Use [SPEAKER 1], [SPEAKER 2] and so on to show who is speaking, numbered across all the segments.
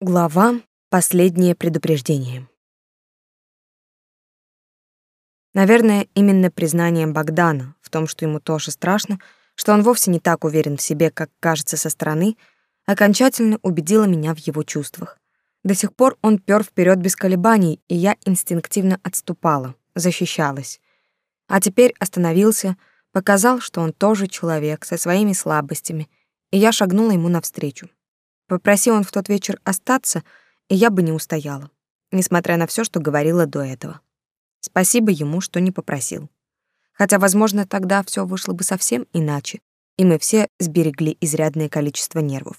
[SPEAKER 1] Глава «Последнее предупреждение». Наверное, именно признание Богдана в том, что ему тоже страшно, что он вовсе не так уверен в себе, как кажется со стороны, окончательно убедило меня в его чувствах. До сих пор он пёр вперед без колебаний, и я инстинктивно отступала, защищалась. А теперь остановился, показал, что он тоже человек со своими слабостями, и я шагнула ему навстречу. Попроси он в тот вечер остаться, и я бы не устояла, несмотря на все, что говорила до этого. Спасибо ему, что не попросил. Хотя, возможно, тогда все вышло бы совсем иначе, и мы все сберегли изрядное количество нервов.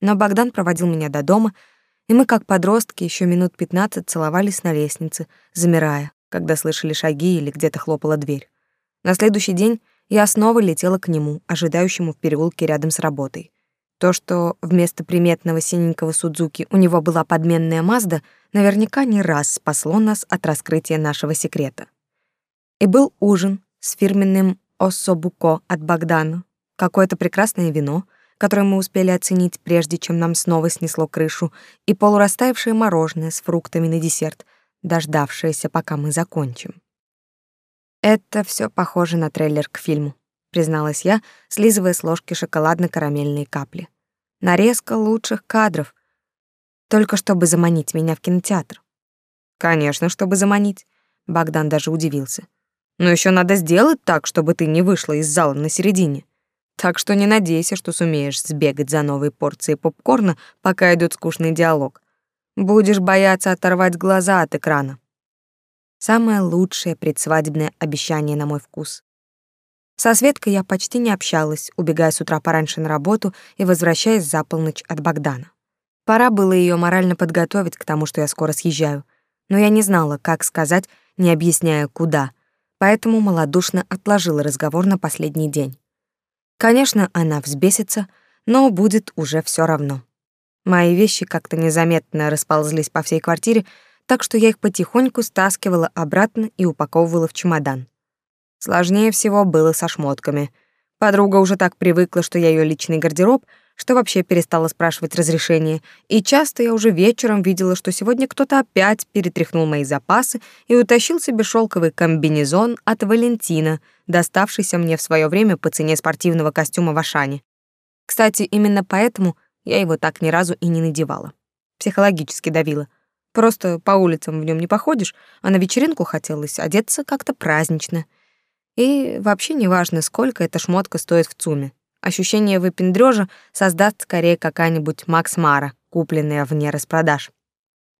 [SPEAKER 1] Но Богдан проводил меня до дома, и мы, как подростки, еще минут пятнадцать целовались на лестнице, замирая, когда слышали шаги или где-то хлопала дверь. На следующий день я снова летела к нему, ожидающему в переулке рядом с работой. То, что вместо приметного синенького Судзуки у него была подменная Мазда, наверняка не раз спасло нас от раскрытия нашего секрета. И был ужин с фирменным особуко от Богдана, какое-то прекрасное вино, которое мы успели оценить, прежде чем нам снова снесло крышу, и полурастаявшее мороженое с фруктами на десерт, дождавшееся, пока мы закончим. Это все похоже на трейлер к фильму призналась я, слизывая с ложки шоколадно-карамельные капли. Нарезка лучших кадров. Только чтобы заманить меня в кинотеатр. Конечно, чтобы заманить. Богдан даже удивился. Но еще надо сделать так, чтобы ты не вышла из зала на середине. Так что не надейся, что сумеешь сбегать за новой порцией попкорна, пока идет скучный диалог. Будешь бояться оторвать глаза от экрана. Самое лучшее предсвадебное обещание на мой вкус. Со Светкой я почти не общалась, убегая с утра пораньше на работу и возвращаясь за полночь от Богдана. Пора было ее морально подготовить к тому, что я скоро съезжаю, но я не знала, как сказать, не объясняя, куда, поэтому малодушно отложила разговор на последний день. Конечно, она взбесится, но будет уже все равно. Мои вещи как-то незаметно расползлись по всей квартире, так что я их потихоньку стаскивала обратно и упаковывала в чемодан. Сложнее всего было со шмотками. Подруга уже так привыкла, что я ее личный гардероб, что вообще перестала спрашивать разрешения, и часто я уже вечером видела, что сегодня кто-то опять перетряхнул мои запасы и утащил себе шелковый комбинезон от Валентина, доставшийся мне в свое время по цене спортивного костюма в Ашане. Кстати, именно поэтому я его так ни разу и не надевала. Психологически давила. Просто по улицам в нем не походишь, а на вечеринку хотелось одеться как-то празднично — и вообще не важно, сколько эта шмотка стоит в ЦУМе. Ощущение выпендрёжа создаст скорее какая-нибудь Макс Мара, купленная вне распродаж.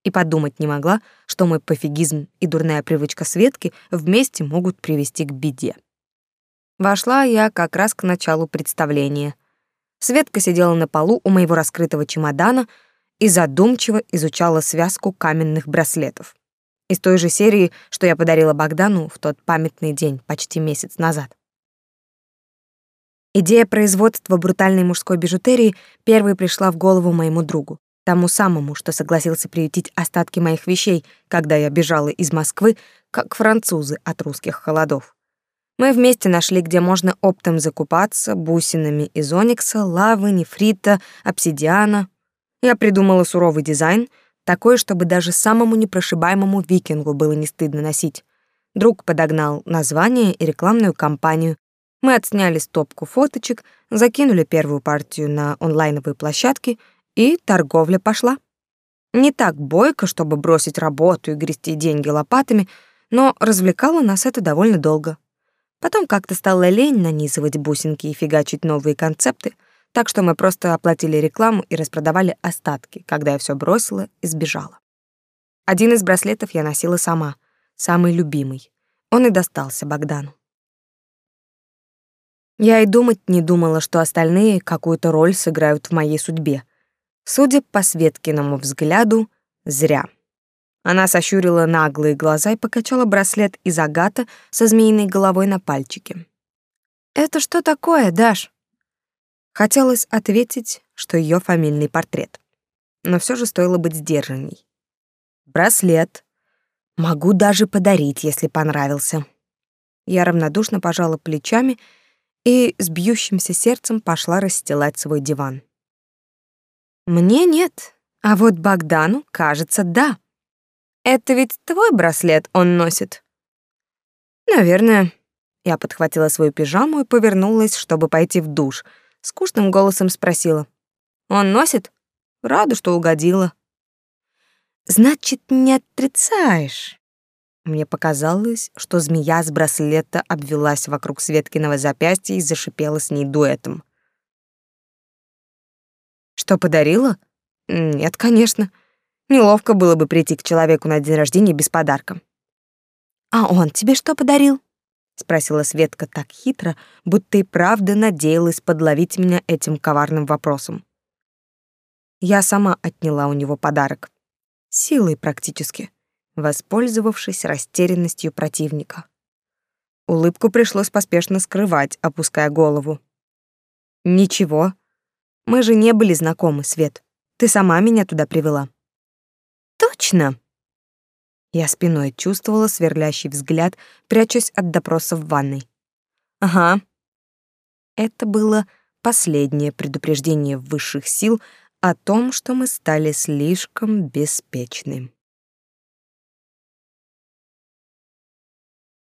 [SPEAKER 1] И подумать не могла, что мой пофигизм и дурная привычка Светки вместе могут привести к беде. Вошла я как раз к началу представления. Светка сидела на полу у моего раскрытого чемодана и задумчиво изучала связку каменных браслетов из той же серии, что я подарила Богдану в тот памятный день, почти месяц назад. Идея производства брутальной мужской бижутерии первой пришла в голову моему другу, тому самому, что согласился приютить остатки моих вещей, когда я бежала из Москвы, как французы от русских холодов. Мы вместе нашли, где можно оптом закупаться бусинами из оникса, лавы, нефрита, обсидиана. Я придумала суровый дизайн — Такое, чтобы даже самому непрошибаемому викингу было не стыдно носить. Друг подогнал название и рекламную кампанию. Мы отсняли стопку фоточек, закинули первую партию на онлайновые площадки, и торговля пошла. Не так бойко, чтобы бросить работу и грести деньги лопатами, но развлекало нас это довольно долго. Потом как-то стало лень нанизывать бусинки и фигачить новые концепты — так что мы просто оплатили рекламу и распродавали остатки, когда я все бросила и сбежала. Один из браслетов я носила сама, самый любимый. Он и достался Богдану. Я и думать не думала, что остальные какую-то роль сыграют в моей судьбе. Судя по Светкиному взгляду, зря. Она сощурила наглые глаза и покачала браслет из агата со змеиной головой на пальчике. «Это что такое, Даш?» Хотелось ответить, что ее фамильный портрет. Но все же стоило быть сдержанней. Браслет. Могу даже подарить, если понравился. Я равнодушно пожала плечами и с бьющимся сердцем пошла расстилать свой диван. Мне нет, А вот Богдану, кажется, да. Это ведь твой браслет он носит. Наверное. Я подхватила свою пижаму и повернулась, чтобы пойти в душ. Скучным голосом спросила: "Он носит? Рада, что угодила". Значит, не отрицаешь? Мне показалось, что змея с браслета обвелась вокруг Светкиного запястья и зашипела с ней дуэтом. Что подарила? Нет, конечно. Неловко было бы прийти к человеку на день рождения без подарка. А он тебе что подарил? Спросила Светка так хитро, будто и правда надеялась подловить меня этим коварным вопросом. Я сама отняла у него подарок. Силой практически, воспользовавшись растерянностью противника. Улыбку пришлось поспешно скрывать, опуская голову. Ничего. Мы же не были знакомы, Свет. Ты сама меня туда привела. Точно. Я спиной чувствовала сверлящий взгляд, прячась от допроса в ванной. Ага. Это было последнее предупреждение высших сил о том, что мы стали слишком беспечны.